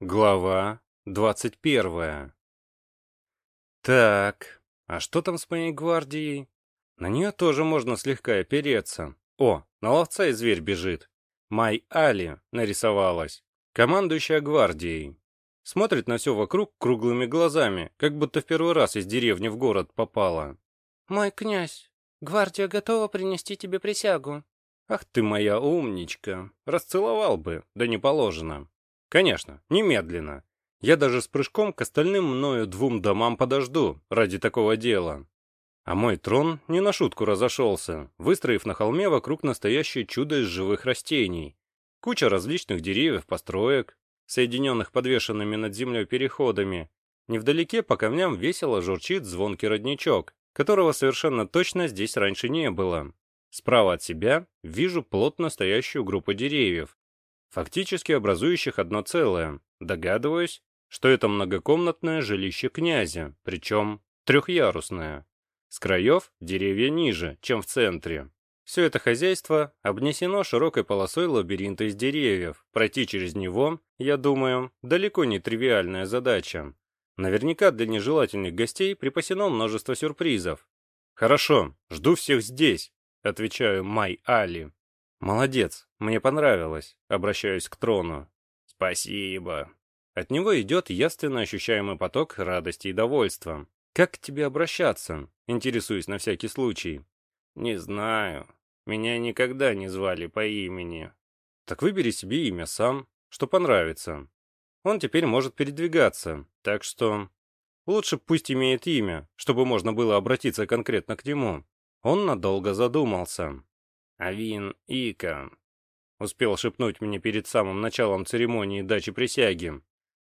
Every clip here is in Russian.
Глава двадцать первая. Так, а что там с моей гвардией? На нее тоже можно слегка опереться. О, на ловца и зверь бежит. Май Али нарисовалась. Командующая гвардией. Смотрит на все вокруг круглыми глазами, как будто в первый раз из деревни в город попала. «Мой князь, гвардия готова принести тебе присягу». «Ах ты моя умничка! Расцеловал бы, да не положено». Конечно, немедленно. Я даже с прыжком к остальным мною двум домам подожду ради такого дела. А мой трон не на шутку разошелся, выстроив на холме вокруг настоящее чудо из живых растений. Куча различных деревьев, построек, соединенных подвешенными над землей переходами. Невдалеке по камням весело журчит звонкий родничок, которого совершенно точно здесь раньше не было. Справа от себя вижу плотно стоящую группу деревьев, фактически образующих одно целое. Догадываюсь, что это многокомнатное жилище князя, причем трехъярусное. С краев деревья ниже, чем в центре. Все это хозяйство обнесено широкой полосой лабиринта из деревьев. Пройти через него, я думаю, далеко не тривиальная задача. Наверняка для нежелательных гостей припасено множество сюрпризов. «Хорошо, жду всех здесь», — отвечаю Май Али. «Молодец, мне понравилось», — обращаюсь к трону. «Спасибо». От него идет яственно ощущаемый поток радости и довольства. «Как к тебе обращаться?» — интересуюсь на всякий случай. «Не знаю. Меня никогда не звали по имени». «Так выбери себе имя сам, что понравится. Он теперь может передвигаться, так что...» «Лучше пусть имеет имя, чтобы можно было обратиться конкретно к нему». Он надолго задумался. «Авин Ика», — успел шепнуть мне перед самым началом церемонии дачи присяги.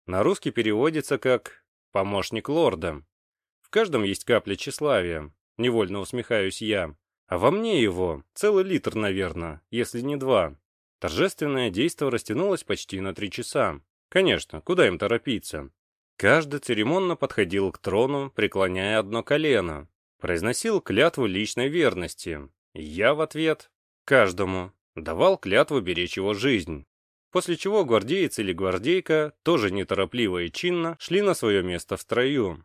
На русский переводится как «помощник лорда». В каждом есть капля тщеславия, невольно усмехаюсь я. А во мне его целый литр, наверное, если не два. Торжественное действо растянулось почти на три часа. Конечно, куда им торопиться? Каждый церемонно подходил к трону, преклоняя одно колено. Произносил клятву личной верности. Я в ответ Каждому. Давал клятву беречь его жизнь. После чего гвардеец или гвардейка, тоже неторопливо и чинно, шли на свое место в строю.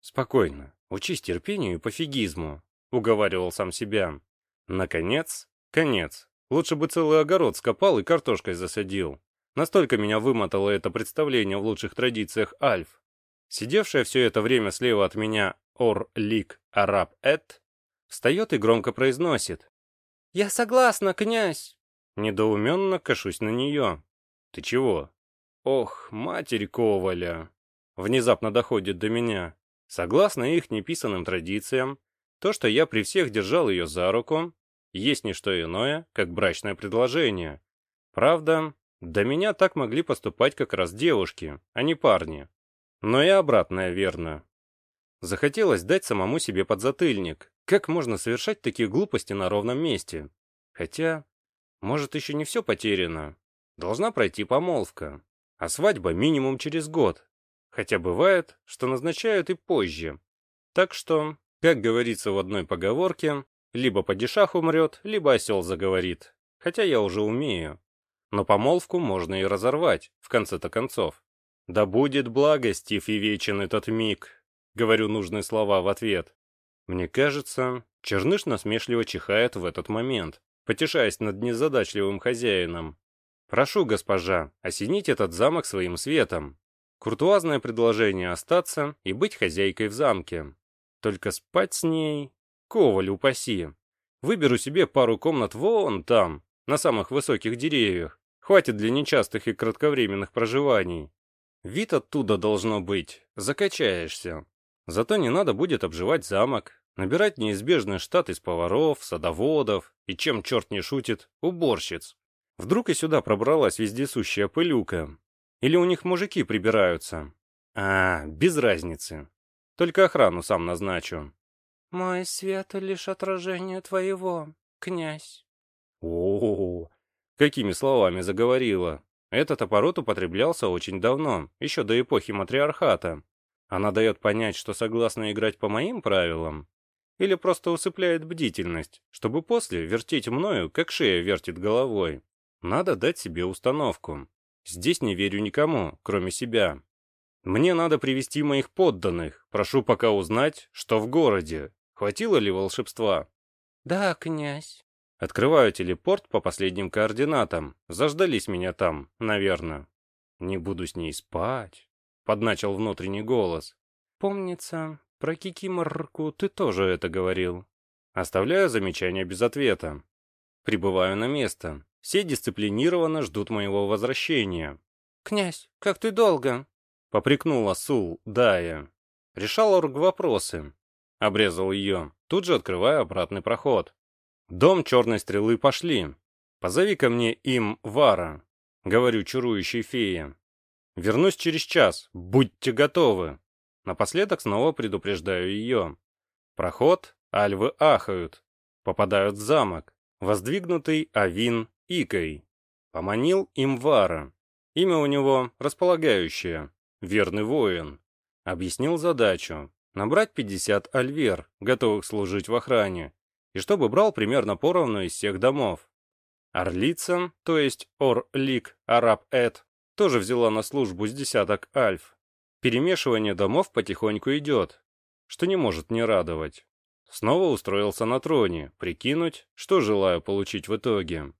«Спокойно, учись терпению и пофигизму», — уговаривал сам себя. Наконец, конец. Лучше бы целый огород скопал и картошкой засадил. Настолько меня вымотало это представление в лучших традициях Альф. Сидевшая все это время слева от меня Ор-Лик Араб-Эт встает и громко произносит. «Я согласна, князь!» Недоуменно кашусь на нее. «Ты чего?» «Ох, матерь Коваля!» Внезапно доходит до меня. Согласно их неписанным традициям, то, что я при всех держал ее за руку, есть не что иное, как брачное предложение. Правда, до меня так могли поступать как раз девушки, а не парни. Но и обратное верно. Захотелось дать самому себе подзатыльник. Как можно совершать такие глупости на ровном месте? Хотя, может, еще не все потеряно. Должна пройти помолвка. А свадьба минимум через год. Хотя бывает, что назначают и позже. Так что, как говорится в одной поговорке, либо падишах умрет, либо осел заговорит. Хотя я уже умею. Но помолвку можно и разорвать, в конце-то концов. Да будет благостив и вечен этот миг, Говорю нужные слова в ответ. Мне кажется, Черныш насмешливо чихает в этот момент, потешаясь над незадачливым хозяином. «Прошу, госпожа, осенить этот замок своим светом. Куртуазное предложение остаться и быть хозяйкой в замке. Только спать с ней... Коваль упаси. Выберу себе пару комнат вон там, на самых высоких деревьях. Хватит для нечастых и кратковременных проживаний. Вид оттуда должно быть. Закачаешься. Зато не надо будет обживать замок, набирать неизбежный штат из поваров, садоводов и, чем черт не шутит, уборщиц. Вдруг и сюда пробралась вездесущая пылюка. Или у них мужики прибираются. А, без разницы. Только охрану сам назначу. «Мой свет — лишь отражение твоего, князь». О, -о, -о какими словами заговорила. Этот оборот употреблялся очень давно, еще до эпохи матриархата. Она дает понять, что согласна играть по моим правилам? Или просто усыпляет бдительность, чтобы после вертеть мною, как шея вертит головой? Надо дать себе установку. Здесь не верю никому, кроме себя. Мне надо привести моих подданных. Прошу пока узнать, что в городе. Хватило ли волшебства? Да, князь. Открываю телепорт по последним координатам. Заждались меня там, наверное. Не буду с ней спать. Подначил внутренний голос. Помнится, про Кикиморку ты тоже это говорил. Оставляю замечание без ответа. Прибываю на место. Все дисциплинированно ждут моего возвращения. «Князь, как ты долго?» — попрекнула Сул, Дая. Решал орг вопросы. Обрезал ее, тут же открывая обратный проход. Дом черной стрелы пошли. Позови ко мне им Вара, говорю чарующей фее. Вернусь через час, будьте готовы. Напоследок снова предупреждаю ее. Проход, альвы ахают, попадают в замок, воздвигнутый Авин Икой. Поманил им Вара. Имя у него располагающее, верный воин. Объяснил задачу. Набрать 50 альвер, готовых служить в охране, и чтобы брал примерно поровну из всех домов. Орлица, то есть Ор-Лик Араб-Эд, тоже взяла на службу с десяток альф. Перемешивание домов потихоньку идет, что не может не радовать. Снова устроился на троне, прикинуть, что желаю получить в итоге.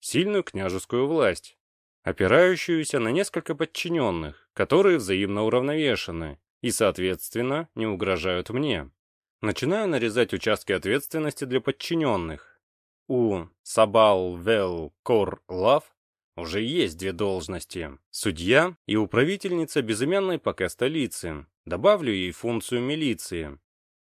Сильную княжескую власть, опирающуюся на несколько подчиненных, которые взаимно уравновешены и, соответственно, не угрожают мне. Начинаю нарезать участки ответственности для подчиненных. У Сабал Вел Кор Лав уже есть две должности – судья и управительница безымянной пока столицы. Добавлю ей функцию милиции.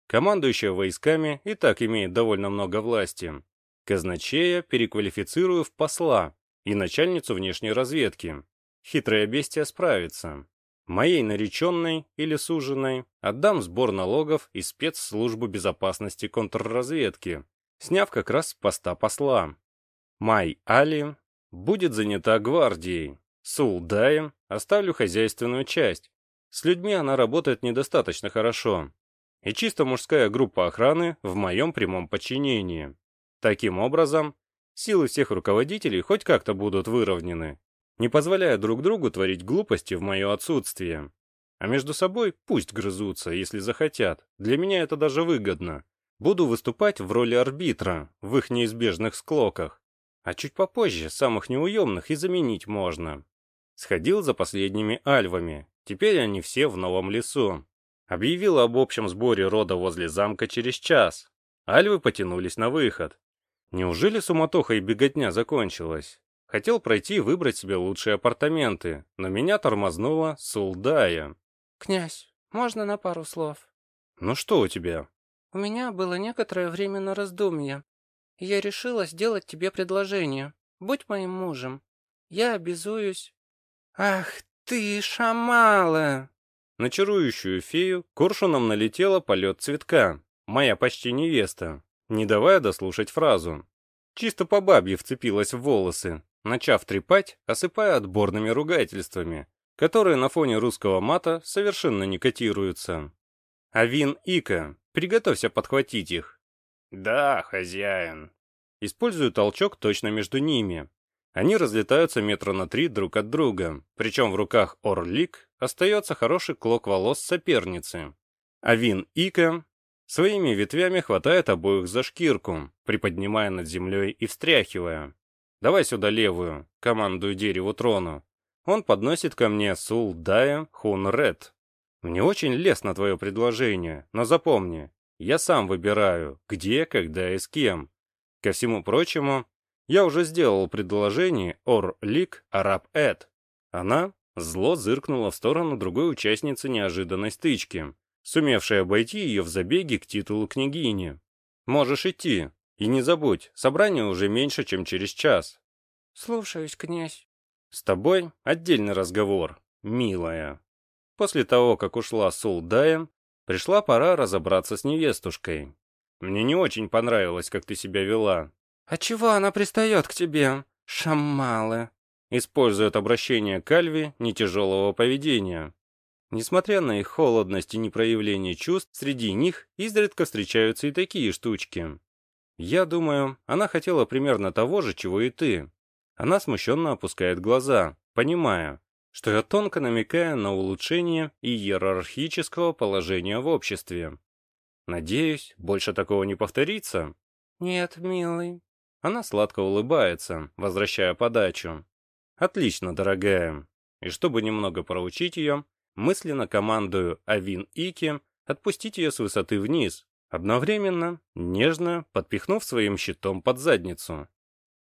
Командующая войсками и так имеет довольно много власти. Казначея переквалифицирую в посла и начальницу внешней разведки. Хитрая бестия справится. Моей нареченной или суженой отдам сбор налогов и спецслужбу безопасности контрразведки, сняв как раз с поста посла. Май Али будет занята гвардией. Сулдаем оставлю хозяйственную часть. С людьми она работает недостаточно хорошо. И чисто мужская группа охраны в моем прямом подчинении. Таким образом, силы всех руководителей хоть как-то будут выровнены, не позволяя друг другу творить глупости в мое отсутствие. А между собой пусть грызутся, если захотят. Для меня это даже выгодно. Буду выступать в роли арбитра в их неизбежных склоках. А чуть попозже самых неуемных и заменить можно. Сходил за последними альвами. Теперь они все в новом лесу. Объявил об общем сборе рода возле замка через час. Альвы потянулись на выход. Неужели суматоха и беготня закончилась? Хотел пройти и выбрать себе лучшие апартаменты, но меня тормознула Сулдая. «Князь, можно на пару слов?» «Ну что у тебя?» «У меня было некоторое время на раздумье я решила сделать тебе предложение. Будь моим мужем. Я обязуюсь...» «Ах ты, шамала!» На чарующую фею коршуном налетела полет цветка, моя почти невеста, не давая дослушать фразу. Чисто по бабье вцепилась в волосы, начав трепать, осыпая отборными ругательствами, которые на фоне русского мата совершенно не котируются. «Авин Ика, приготовься подхватить их, «Да, хозяин». Использую толчок точно между ними. Они разлетаются метра на три друг от друга, причем в руках Орлик остается хороший клок волос соперницы. А Вин Ика своими ветвями хватает обоих за шкирку, приподнимая над землей и встряхивая. «Давай сюда левую», — командую дереву трону. Он подносит ко мне Сул Дая Хун Ред. Мне очень лестно твое предложение, но запомни, я сам выбираю, где, когда и с кем. Ко всему прочему, я уже сделал предложение Ор-Лик Араб-Эд. Она зло зыркнула в сторону другой участницы неожиданной стычки, сумевшей обойти ее в забеге к титулу княгини. «Можешь идти. И не забудь, собрание уже меньше, чем через час». «Слушаюсь, князь». «С тобой отдельный разговор, милая». После того, как ушла Сулдая, Пришла пора разобраться с невестушкой. Мне не очень понравилось, как ты себя вела. А чего она пристает к тебе, шамалы? Использует обращение к Альве нетяжелого поведения. Несмотря на их холодность и непроявление чувств, среди них изредка встречаются и такие штучки. Я думаю, она хотела примерно того же, чего и ты. Она смущенно опускает глаза, понимая, что я тонко намекаю на улучшение иерархического положения в обществе. Надеюсь, больше такого не повторится? Нет, милый. Она сладко улыбается, возвращая подачу. Отлично, дорогая. И чтобы немного проучить ее, мысленно командую Авин Ики отпустить ее с высоты вниз, одновременно, нежно подпихнув своим щитом под задницу.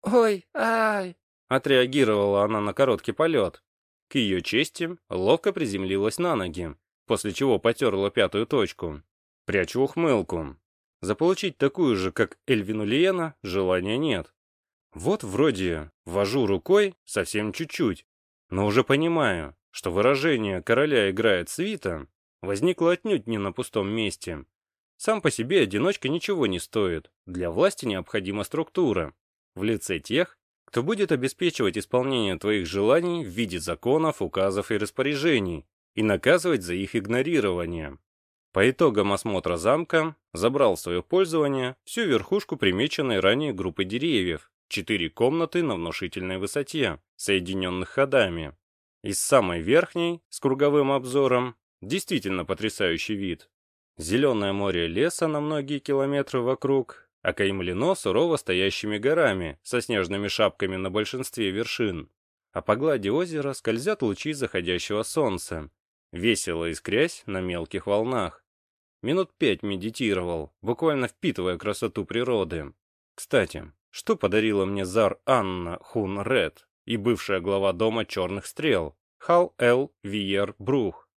«Ой, ай!» Отреагировала она на короткий полет. К ее чести, ловко приземлилась на ноги, после чего потерла пятую точку. Прячу ухмылку. Заполучить такую же, как Эльвину Лиена, желания нет. Вот вроде вожу рукой совсем чуть-чуть, но уже понимаю, что выражение «короля играет свита» возникло отнюдь не на пустом месте. Сам по себе одиночка ничего не стоит, для власти необходима структура, в лице тех, кто будет обеспечивать исполнение твоих желаний в виде законов, указов и распоряжений и наказывать за их игнорирование. По итогам осмотра замка забрал в свое пользование всю верхушку примеченной ранее группы деревьев, четыре комнаты на внушительной высоте, соединенных ходами. Из самой верхней, с круговым обзором, действительно потрясающий вид. Зеленое море леса на многие километры вокруг, окаймлено сурово стоящими горами со снежными шапками на большинстве вершин. А по глади озера скользят лучи заходящего солнца, весело искрясь на мелких волнах. Минут пять медитировал, буквально впитывая красоту природы. Кстати, что подарила мне Зар Анна Хун Ред и бывшая глава дома черных стрел, Хал Эл Виер Брух?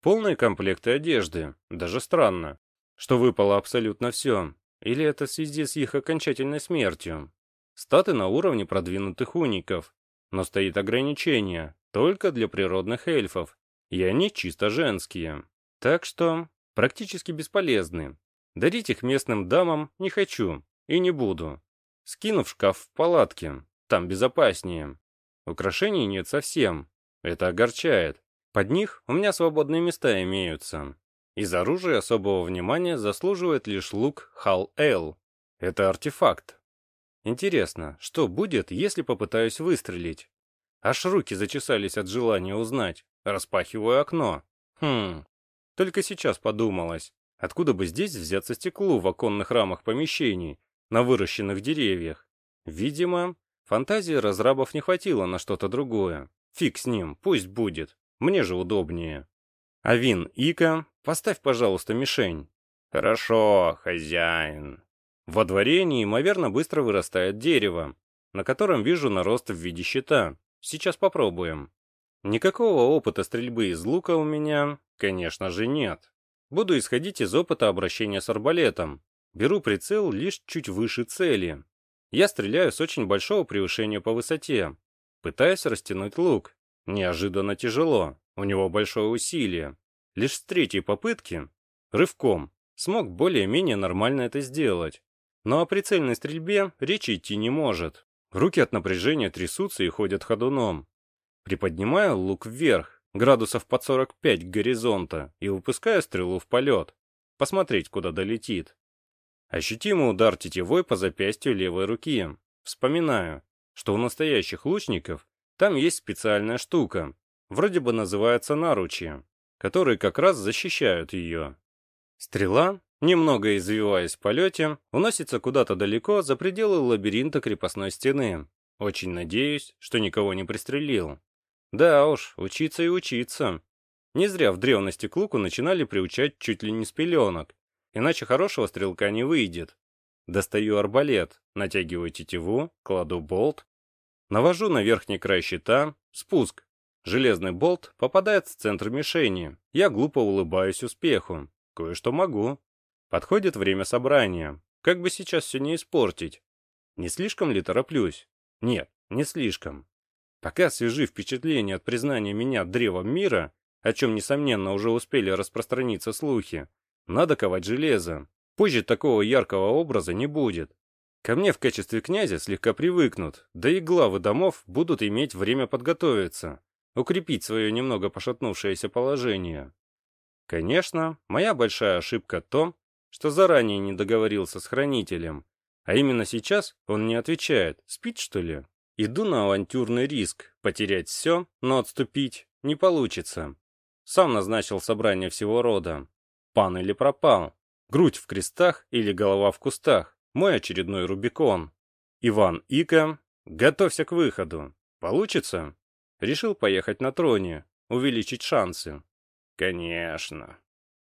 Полные комплекты одежды, даже странно, что выпало абсолютно все. Или это в связи с их окончательной смертью? Статы на уровне продвинутых уников, но стоит ограничение, только для природных эльфов, и они чисто женские. Так что практически бесполезны. Дарить их местным дамам не хочу и не буду. Скину в шкаф в палатке, там безопаснее. Украшений нет совсем, это огорчает. Под них у меня свободные места имеются. Из оружия особого внимания заслуживает лишь лук Хал-Эл. Это артефакт. Интересно, что будет, если попытаюсь выстрелить? Аж руки зачесались от желания узнать. Распахиваю окно. Хм, только сейчас подумалось, откуда бы здесь взяться стеклу в оконных рамах помещений, на выращенных деревьях. Видимо, фантазии разрабов не хватило на что-то другое. Фиг с ним, пусть будет, мне же удобнее. Авин, Ика, поставь, пожалуйста, мишень. Хорошо, хозяин. Во дворе неимоверно быстро вырастает дерево, на котором вижу нарост в виде щита. Сейчас попробуем. Никакого опыта стрельбы из лука у меня, конечно же, нет. Буду исходить из опыта обращения с арбалетом. Беру прицел лишь чуть выше цели. Я стреляю с очень большого превышения по высоте. Пытаюсь растянуть лук. Неожиданно тяжело. У него большое усилие. Лишь с третьей попытки, рывком, смог более-менее нормально это сделать. Но о прицельной стрельбе речи идти не может. Руки от напряжения трясутся и ходят ходуном. Приподнимаю лук вверх, градусов под 45 к горизонта, и выпускаю стрелу в полет. Посмотреть, куда долетит. Ощутимый удар тетивой по запястью левой руки. Вспоминаю, что у настоящих лучников там есть специальная штука, вроде бы называется наручи, которые как раз защищают ее. Стрела, немного извиваясь в полете, уносится куда-то далеко за пределы лабиринта крепостной стены. Очень надеюсь, что никого не пристрелил. Да уж, учиться и учиться. Не зря в древности к луку начинали приучать чуть ли не с пеленок, иначе хорошего стрелка не выйдет. Достаю арбалет, натягиваю тетиву, кладу болт, навожу на верхний край щита, спуск. Железный болт попадает в центр мишени. Я глупо улыбаюсь успеху. Кое-что могу. Подходит время собрания. Как бы сейчас все не испортить. Не слишком ли тороплюсь? Нет, не слишком. Пока свежи впечатления от признания меня древом мира, о чем, несомненно, уже успели распространиться слухи, надо ковать железо. Позже такого яркого образа не будет. Ко мне в качестве князя слегка привыкнут, да и главы домов будут иметь время подготовиться, укрепить свое немного пошатнувшееся положение. Конечно, моя большая ошибка в том, что заранее не договорился с хранителем, а именно сейчас он не отвечает, спит что ли? Иду на авантюрный риск, потерять все, но отступить не получится. Сам назначил собрание всего рода. Пан или пропал. Грудь в крестах или голова в кустах. Мой очередной Рубикон. Иван Ика, готовься к выходу. Получится? Решил поехать на троне, увеличить шансы. Конечно.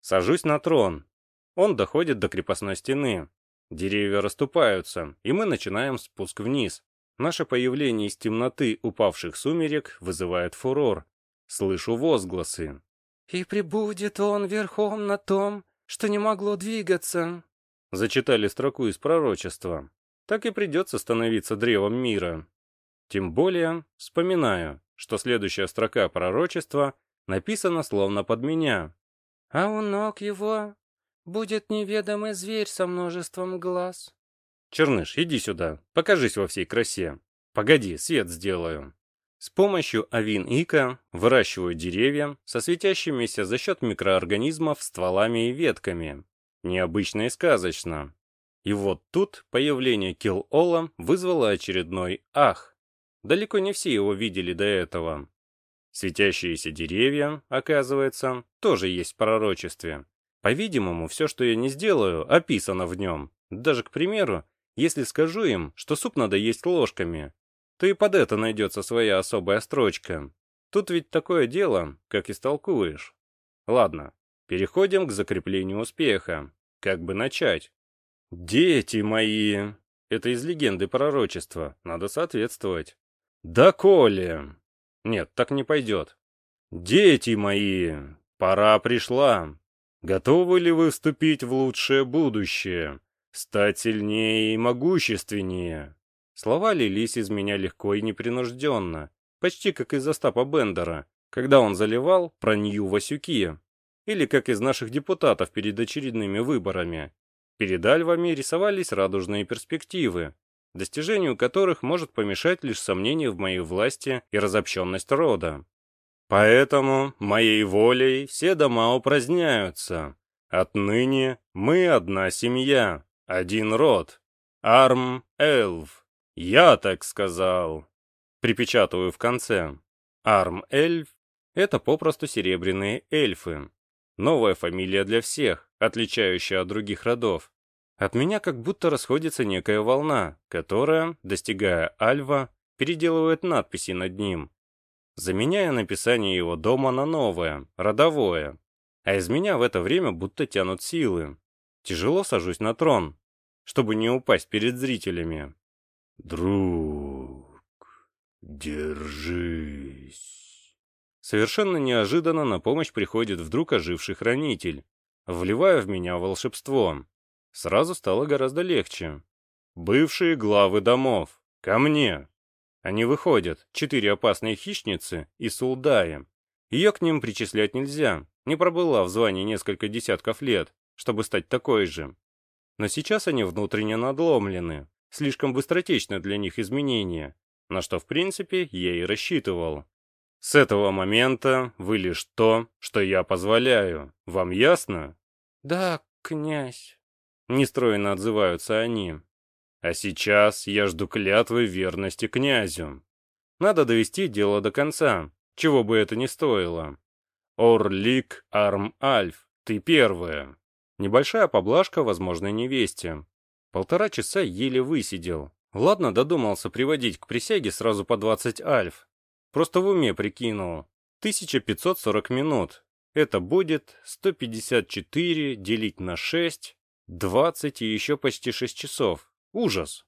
Сажусь на трон. Он доходит до крепостной стены. Деревья расступаются, и мы начинаем спуск вниз. Наше появление из темноты упавших сумерек вызывает фурор. Слышу возгласы. «И прибудет он верхом на том, что не могло двигаться». Зачитали строку из пророчества. Так и придется становиться древом мира. Тем более, вспоминаю, что следующая строка пророчества написана словно под меня. «А у ног его будет неведомый зверь со множеством глаз». Черныш, иди сюда, покажись во всей красе. Погоди, свет сделаю. С помощью авин-ика выращиваю деревья со светящимися за счет микроорганизмов стволами и ветками. Необычно и сказочно. И вот тут появление Килл-Ола вызвало очередной «ах». Далеко не все его видели до этого. Светящиеся деревья, оказывается, тоже есть в пророчестве. По-видимому, все, что я не сделаю, описано в нем. Даже, к примеру, если скажу им, что суп надо есть ложками, то и под это найдется своя особая строчка. Тут ведь такое дело, как истолкуешь. Ладно, переходим к закреплению успеха. Как бы начать? «Дети мои!» Это из легенды пророчества, надо соответствовать. «Да, Коля!» Нет, так не пойдет. «Дети мои! Пора пришла! Готовы ли вы вступить в лучшее будущее? Стать сильнее и могущественнее?» Слова лились из меня легко и непринужденно, почти как из Остапа Бендера, когда он заливал про Нью Васюки, или как из наших депутатов перед очередными выборами. Перед альвами рисовались радужные перспективы, достижению которых может помешать лишь сомнение в моей власти и разобщенность рода. Поэтому моей волей все дома упраздняются. Отныне мы одна семья, один род. Арм Эльв. «Я так сказал!» Припечатываю в конце. Арм-эльф — это попросту серебряные эльфы. Новая фамилия для всех, отличающая от других родов. От меня как будто расходится некая волна, которая, достигая Альва, переделывает надписи над ним, заменяя написание его дома на новое, родовое. А из меня в это время будто тянут силы. Тяжело сажусь на трон, чтобы не упасть перед зрителями. «Друг, держись!» Совершенно неожиданно на помощь приходит вдруг оживший хранитель, вливая в меня волшебство. Сразу стало гораздо легче. «Бывшие главы домов, ко мне!» Они выходят, четыре опасные хищницы и сулдаи. Ее к ним причислять нельзя, не пробыла в звании несколько десятков лет, чтобы стать такой же. Но сейчас они внутренне надломлены, слишком быстротечно для них изменения, на что в принципе я и рассчитывал. С этого момента вы лишь то, что я позволяю. Вам ясно? Да, князь. Нестройно отзываются они. А сейчас я жду клятвы верности князю. Надо довести дело до конца, чего бы это ни стоило. Орлик Арм Альф, ты первая. Небольшая поблажка возможной невесте. Полтора часа еле высидел. Ладно, додумался приводить к присяге сразу по 20 альф. Просто в уме прикинул. 1540 минут. Это будет 154 делить на 6, 20 и еще почти 6 часов. Ужас.